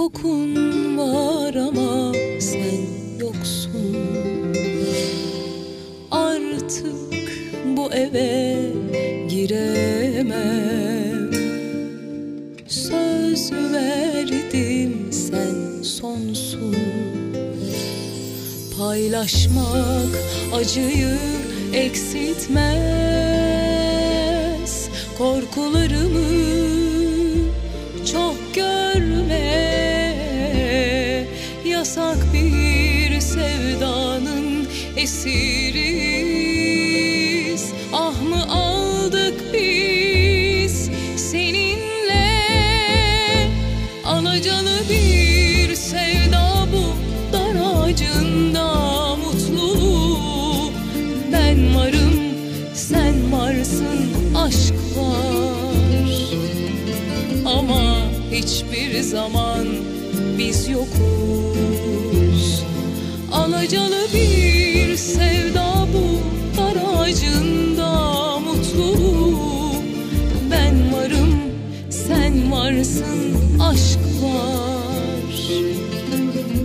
kokun var ama sen yoksun. Artık bu eve giremem. Söz verdim sen sonsun. Paylaşmak acıyı eksiltmez. Korkularımı Bir sevdanın esiriz. Ah mı aldık biz seninle? Alacalı bir sevda bu dar ağacında mutluluğu Ben varım sen varsın aşk var. Ama hiçbir zaman biz yokuz Alacalı bir sevda bu dar ağacında mutluluğu Ben varım sen varsın aşk var.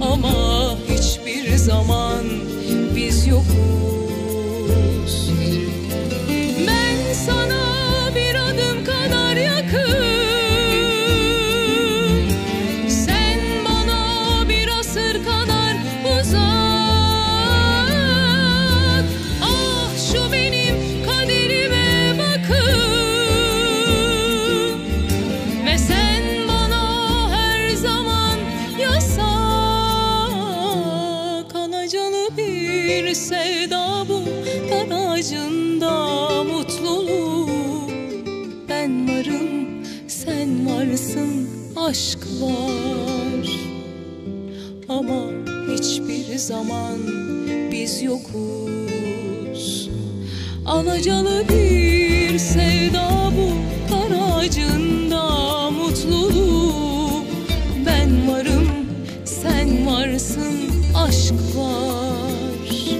Ama hiçbir zaman biz yokuz Ben varım sen varsın aşk var Ama hiçbir zaman biz yokuz. Alacalı bir sevda bu dar ağacında mutluluğu Ben varım sen varsın aşk var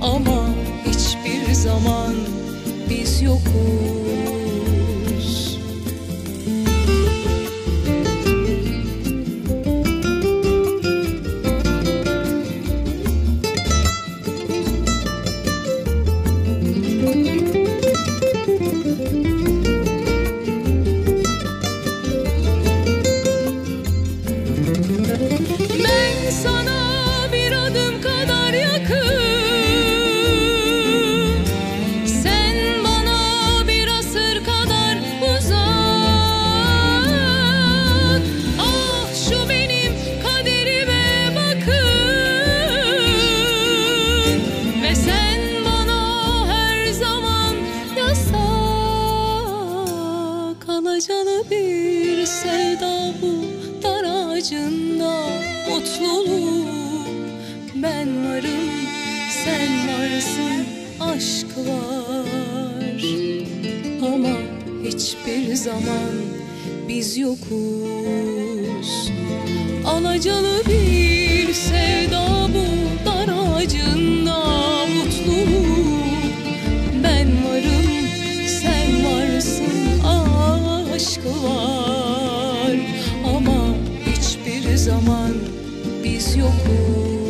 Ama hiçbir zaman biz yokuz Ben sana bir adım kadar yakın. Sen bana bir asır kadar uzak. Ah şu benim kaderime bakın. Ve sen bana her zaman yasak Alacalı bir sevda bu dar ağacında mutluluğu Ben varım sen varsın aşk var. Ama hiçbir zaman biz yokuz. Alacalı bir sevda zaman biz yokuz